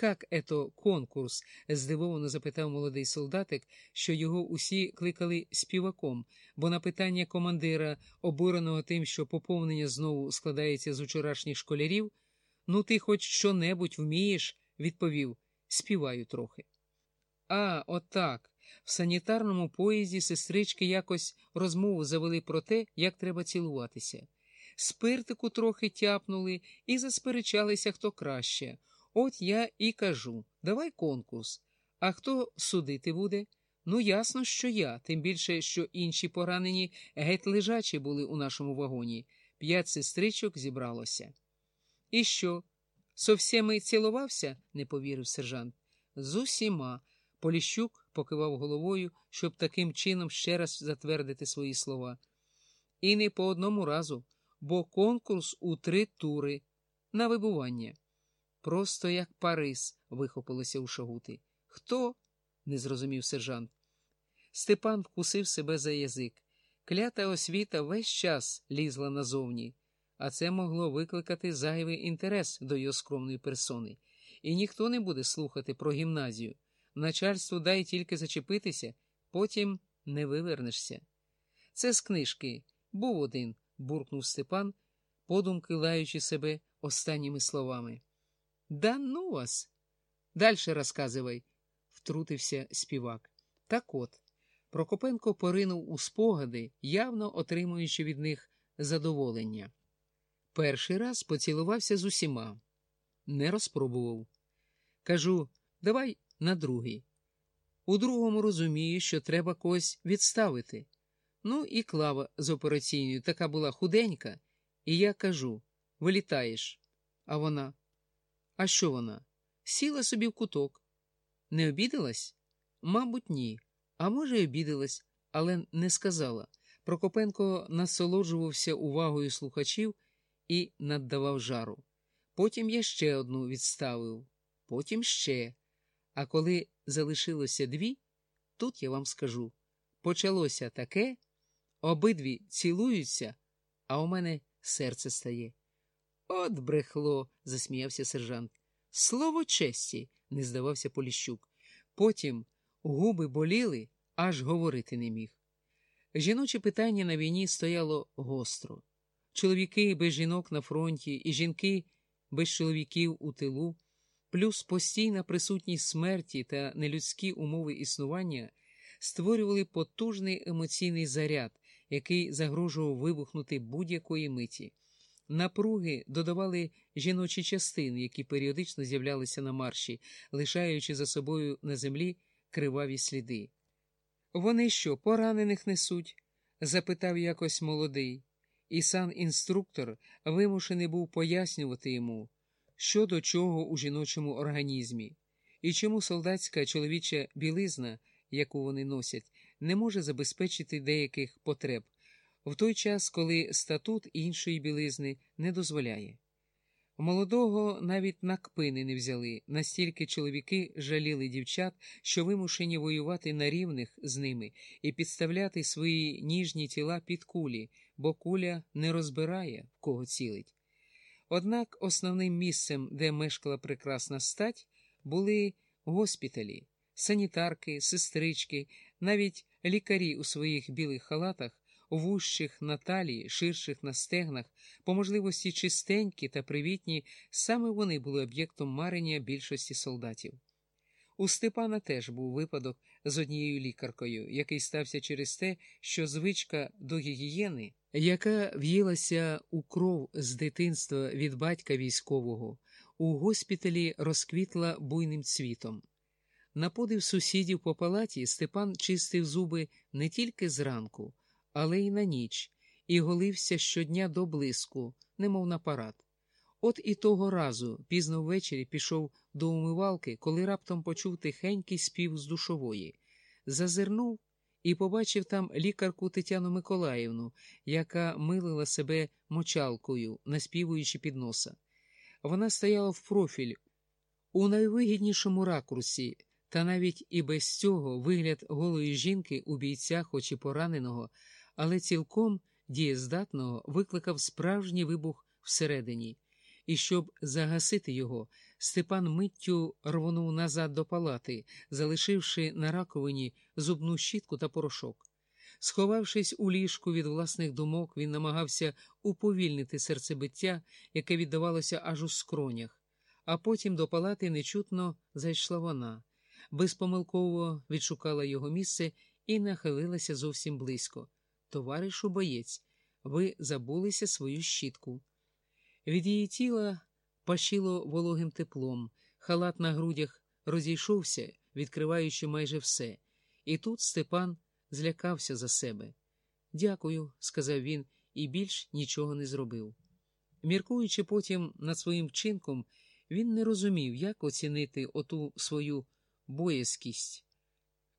Как ето конкурс? здивовано запитав молодий солдатик, що його усі кликали співаком, бо на питання командира, обуреного тим, що поповнення знову складається з учорашніх школярів, ну ти хоч що небудь вмієш, відповів співаю трохи. А, отак. В санітарному поїзді сестрички якось розмову завели про те, як треба цілуватися. Спиртику трохи тяпнули і засперечалися хто краще. От я і кажу давай конкурс. А хто судити буде? Ну, ясно, що я, тим більше, що інші поранені геть лежачі були у нашому вагоні. П'ять сестричок зібралося. І що? Со всіми цілувався? не повірив сержант. З усіма. Поліщук покивав головою, щоб таким чином ще раз затвердити свої слова. І не по одному разу, бо конкурс у три тури на вибування. Просто як Парис, вихопилося у шагути. Хто? не зрозумів сержант. Степан вкусив себе за язик. Клята освіта весь час лізла назовні, а це могло викликати зайвий інтерес до його скромної персони. І ніхто не буде слухати про гімназію. Начальству дай тільки зачепитися, потім не вивернешся. Це з книжки. Був один, буркнув Степан, подумки лаючи себе останніми словами. Да ну вас. Дальше розказувай, втрутився співак. Так от, Прокопенко поринув у спогади, явно отримуючи від них задоволення. Перший раз поцілувався з усіма, не розпробував. Кажу, давай на другий. У другому розумію, що треба когось відставити. Ну і клава з операційною така була худенька, і я кажу вилітаєш. А вона. А що вона? Сіла собі в куток. Не обідалась? Мабуть, ні. А може, й обідалась, але не сказала. Прокопенко насолоджувався увагою слухачів і наддавав жару. Потім я ще одну відставив, потім ще. А коли залишилося дві, тут я вам скажу почалося таке, обидві цілуються, а у мене серце стає. От брехло, засміявся сержант. Слово честі, не здавався Поліщук. Потім губи боліли, аж говорити не міг. Жіноче питання на війні стояло гостро. Чоловіки без жінок на фронті і жінки без чоловіків у тилу, плюс постійна присутність смерті та нелюдські умови існування створювали потужний емоційний заряд, який загрожував вибухнути будь-якої миті. Напруги додавали жіночі частини, які періодично з'являлися на марші, лишаючи за собою на землі криваві сліди. Вони що, поранених несуть? запитав якось молодий, і сан інструктор вимушений був пояснювати йому, що до чого у жіночому організмі, і чому солдатська чоловіча білизна, яку вони носять, не може забезпечити деяких потреб в той час, коли статут іншої білизни не дозволяє. Молодого навіть на кпини не взяли, настільки чоловіки жаліли дівчат, що вимушені воювати на рівних з ними і підставляти свої ніжні тіла під кулі, бо куля не розбирає, в кого цілить. Однак основним місцем, де мешкала прекрасна стать, були госпіталі, санітарки, сестрички, навіть лікарі у своїх білих халатах вущих на талії, ширших на стегнах, по можливості чистенькі та привітні, саме вони були об'єктом марення більшості солдатів. У Степана теж був випадок з однією лікаркою, який стався через те, що звичка до гігієни, яка в'їлася у кров з дитинства від батька військового, у госпіталі розквітла буйним цвітом. На подив сусідів по палаті Степан чистив зуби не тільки зранку, але й на ніч, і голився щодня до блиску, немов на парад. От і того разу, пізно ввечері, пішов до умивалки, коли раптом почув тихенький спів з душової, зазирнув і побачив там лікарку Тетяну Миколаївну, яка милила себе мочалкою, наспівуючи під носа. Вона стояла в профіль у найвигіднішому ракурсі. Та навіть і без цього вигляд голої жінки у бійця, хоч і пораненого, але цілком дієздатного викликав справжній вибух всередині, і щоб загасити його, Степан миттю рвонув назад до палати, залишивши на раковині зубну щітку та порошок. Сховавшись у ліжку від власних думок, він намагався уповільнити серцебиття, яке віддавалося аж у скронях, а потім до палати нечутно зайшла вона, безпомилково відшукала його місце і нахилилася зовсім близько. Товаришу боєць, ви забулися свою щітку. Від її тіла пашило вологим теплом, халат на грудях розійшовся, відкриваючи майже все. І тут Степан злякався за себе. Дякую, сказав він, і більш нічого не зробив. Міркуючи потім над своїм вчинком, він не розумів, як оцінити оту свою боязкість.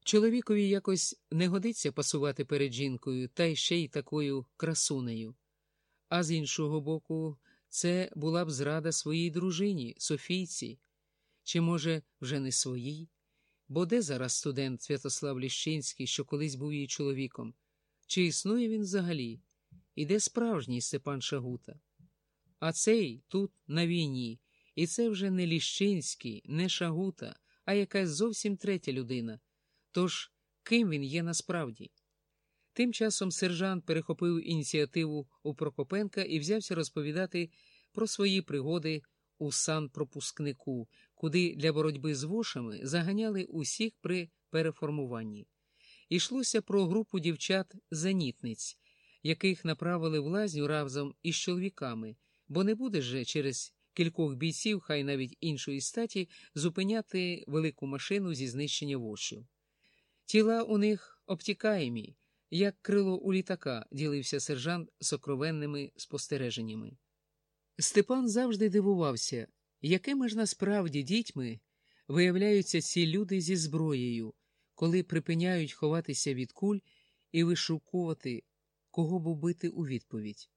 Чоловікові якось не годиться пасувати перед жінкою, та й ще й такою красунею. А з іншого боку, це була б зрада своїй дружині, Софійці, чи, може, вже не своїй? Бо де зараз студент Святослав Ліщинський, що колись був її чоловіком? Чи існує він взагалі? І де справжній Степан Шагута? А цей тут на війні, і це вже не Ліщинський, не Шагута, а якась зовсім третя людина. Тож ким він є насправді? Тим часом сержант перехопив ініціативу у Прокопенка і взявся розповідати про свої пригоди у санпропускнику, куди для боротьби з вошами заганяли усіх при переформуванні. Ішлося про групу дівчат-занітниць, яких направили в лазню разом із чоловіками, бо не буде же через кількох бійців, хай навіть іншої статі, зупиняти велику машину зі знищення вошів. Тіла у них обтікаємі, як крило у літака, ділився сержант сокровенними спостереженнями. Степан завжди дивувався, якими ж насправді дітьми виявляються ці люди зі зброєю, коли припиняють ховатися від куль і вишукувати, кого б убити у відповідь.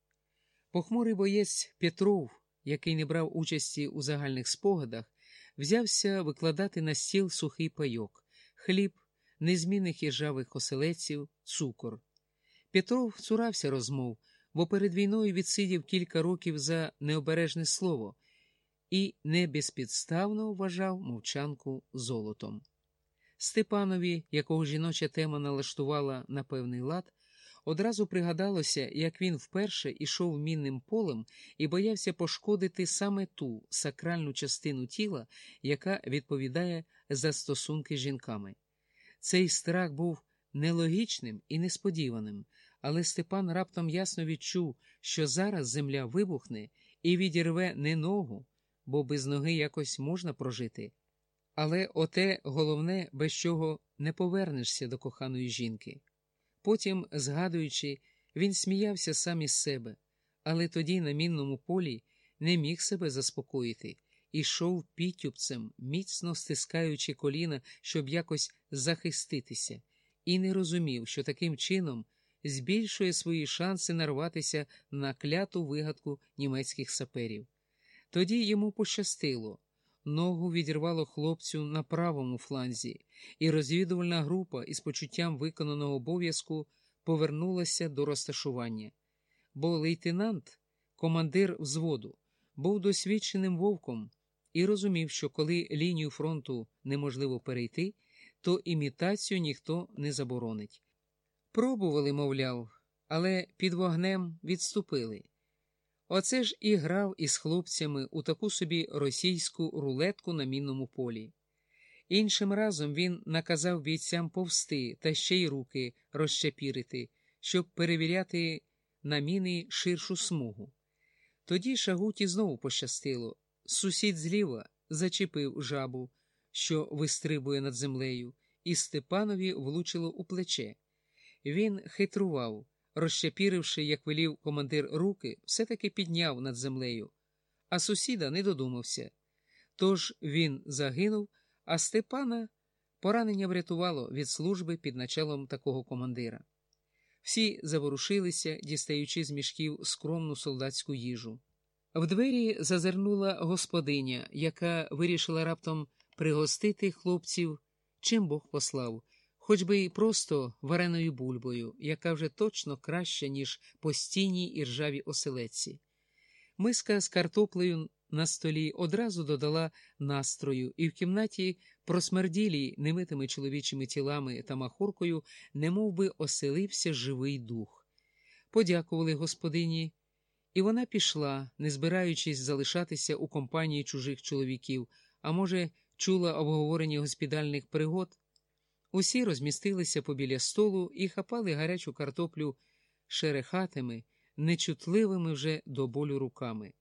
Похмурий боєць Петров, який не брав участі у загальних спогадах, взявся викладати на стіл сухий пайок, хліб, незмінних їжавих оселеців, цукор. Петров цурався розмов, бо перед війною відсидів кілька років за необережне слово і не безпідставно вважав мовчанку золотом. Степанові, якого жіноча тема налаштувала на певний лад, одразу пригадалося, як він вперше ішов мінним полем і боявся пошкодити саме ту сакральну частину тіла, яка відповідає за стосунки з жінками. Цей страх був нелогічним і несподіваним, але Степан раптом ясно відчув, що зараз земля вибухне і відірве не ногу, бо без ноги якось можна прожити. Але оте головне, без чого не повернешся до коханої жінки. Потім, згадуючи, він сміявся сам із себе, але тоді на мінному полі не міг себе заспокоїти ішов підтюпцем, міцно стискаючи коліна, щоб якось захиститися, і не розумів, що таким чином збільшує свої шанси нарватися на кляту вигадку німецьких саперів. Тоді йому пощастило. Ногу відірвало хлопцю на правому фланзі, і розвідувальна група із почуттям виконаного обов'язку повернулася до розташування. Бо лейтенант, командир взводу, був досвідченим вовком і розумів, що коли лінію фронту неможливо перейти, то імітацію ніхто не заборонить. Пробували, мовляв, але під вогнем відступили. Оце ж і грав із хлопцями у таку собі російську рулетку на мінному полі. Іншим разом він наказав бійцям повсти та ще й руки розчепірити, щоб перевіряти на міни ширшу смугу. Тоді шагуті знову пощастило. Сусід зліва зачепив жабу, що вистрибує над землею, і Степанові влучило у плече. Він хитрував, розчепіривши, як велів командир руки, все-таки підняв над землею, а сусіда не додумався. Тож він загинув, а Степана поранення врятувало від служби під началом такого командира. Всі заворушилися, дістаючи з мішків скромну солдатську їжу. В двері зазирнула господиня, яка вирішила раптом пригостити хлопців, чим Бог послав, хоч би й просто вареною бульбою, яка вже точно краща, ніж постійні і ржаві оселедці. Миска з картоплею на столі одразу додала настрою, і в кімнаті, просмерділій немитими чоловічими тілами та махоркою, немов би оселився живий дух. Подякували господині, і вона пішла, не збираючись залишатися у компанії чужих чоловіків, а може, чула обговорення госпітальних пригод. Усі розмістилися побіля столу і хапали гарячу картоплю шерехатими, нечутливими вже до болю руками.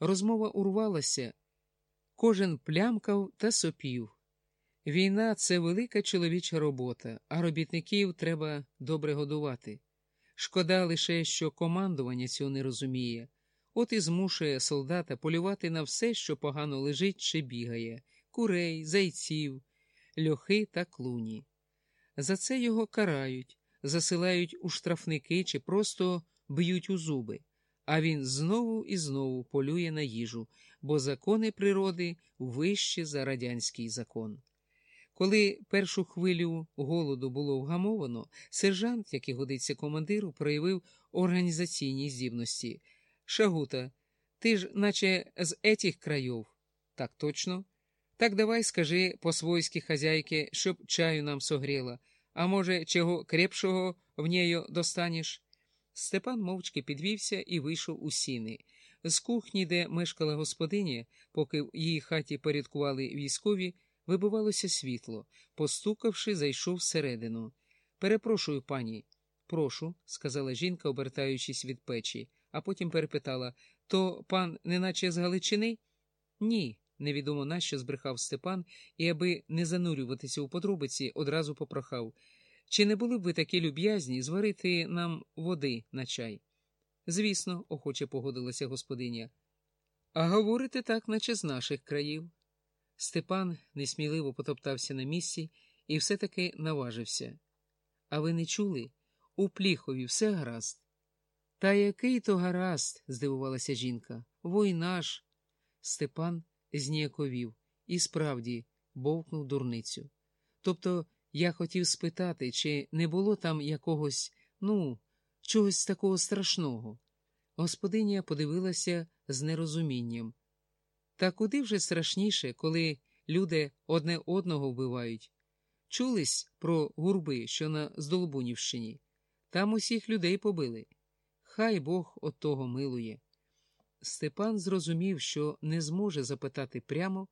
Розмова урвалася, кожен плямкав та сопів. Війна це велика чоловіча робота, а робітників треба добре годувати. Шкода лише, що командування цього не розуміє, от і змушує солдата полювати на все, що погано лежить чи бігає курей, зайців, льохи та клуні. За це його карають, засилають у штрафники чи просто б'ють у зуби, а він знову і знову полює на їжу, бо закони природи вищі за радянський закон. Коли першу хвилю голоду було вгамовано, сержант, який годиться командиру, проявив організаційні здібності. Шагута, ти ж, наче з етіх країв. Так точно. Так давай скажи по свойськи хазяйке, щоб чаю нам согріла, а може, чого крепшого в нею достанеш? Степан мовчки підвівся і вийшов у сіни. З кухні, де мешкала господиня, поки в її хаті порядкували військові, вибивалося світло. Постукавши, зайшов всередину. Перепрошую, пані. Прошу, сказала жінка, обертаючись від печі, а потім перепитала то пан неначе з Галичини? Ні, невідомо нащо збрехав Степан, і, аби не занурюватися у подробиці, одразу попрохав. Чи не були б ви такі люб'язні зварити нам води на чай? Звісно, охоче погодилася господиня. А говорите так, наче з наших країв. Степан несміливо потоптався на місці і все-таки наважився. А ви не чули? У пліхові все гаразд. Та який то гаразд, здивувалася жінка. Война ж. Степан зніяковів і справді бовкнув дурницю. Тобто я хотів спитати, чи не було там якогось, ну, чогось такого страшного. Господиня подивилася з нерозумінням. Та куди вже страшніше, коли люди одне одного вбивають? Чулись про гурби, що на Здолбунівщині? Там усіх людей побили. Хай Бог от того милує. Степан зрозумів, що не зможе запитати прямо,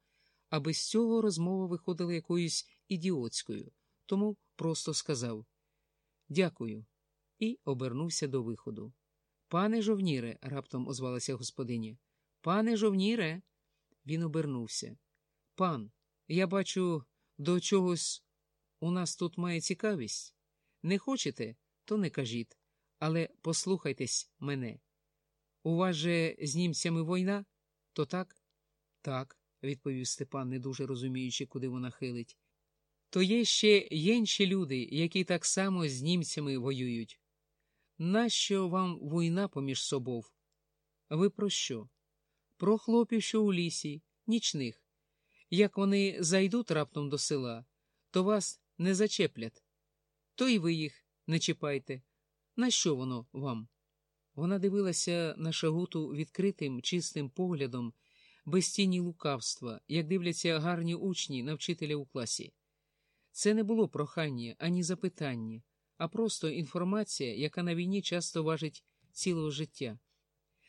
а без цього розмова виходила якоюсь ідіотською, тому просто сказав Дякую, і обернувся до виходу. Пане жовніре, раптом озвалася господиня. Пане жовніре. Він обернувся. Пан, я бачу, до чогось у нас тут має цікавість. Не хочете, то не кажіть, але послухайтесь мене. У вас же з німцями війна? То так? Так, відповів Степан, не дуже розуміючи, куди вона хилить. То є ще інші люди, які так само з німцями воюють. Нащо вам війна поміж собов? Ви про що? Про хлопів, що у лісі, нічних. Як вони зайдуть раптом до села, то вас не зачеплять. То й ви їх не чіпайте. На що воно вам? Вона дивилася на шагуту відкритим, чистим поглядом, без тіні лукавства, як дивляться гарні учні на вчителя у класі. Це не було прохання ані запитання, а просто інформація, яка на війні часто важить цілого життя.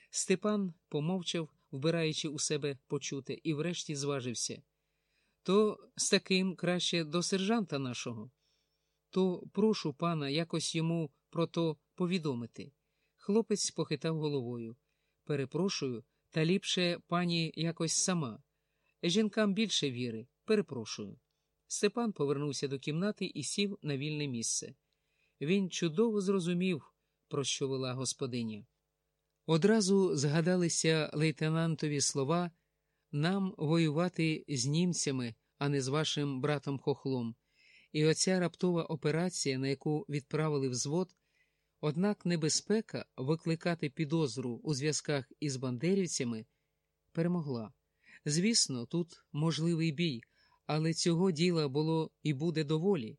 Степан помовчав, вбираючи у себе почуте, і врешті зважився. То з таким краще до сержанта нашого. То прошу пана якось йому про то повідомити. Хлопець похитав головою. Перепрошую, та ліпше пані якось сама. Жінкам більше віри. Перепрошую. Степан повернувся до кімнати і сів на вільне місце. Він чудово зрозумів, про що вела господиня. Одразу згадалися лейтенантові слова нам воювати з німцями, а не з вашим братом хохлом. І оця раптова операція, на яку відправили взвод, однак небезпека викликати підозру у зв'язках із бандерівцями перемогла. Звісно, тут можливий бій, але цього діла було і буде доволі.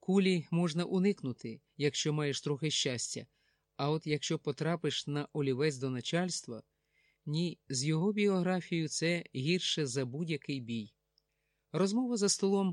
Кулі можна уникнути, якщо маєш трохи щастя, а от якщо потрапиш на олівець до начальства, Ні, з його біографією це гірше за будь-який бій. Розмова за столом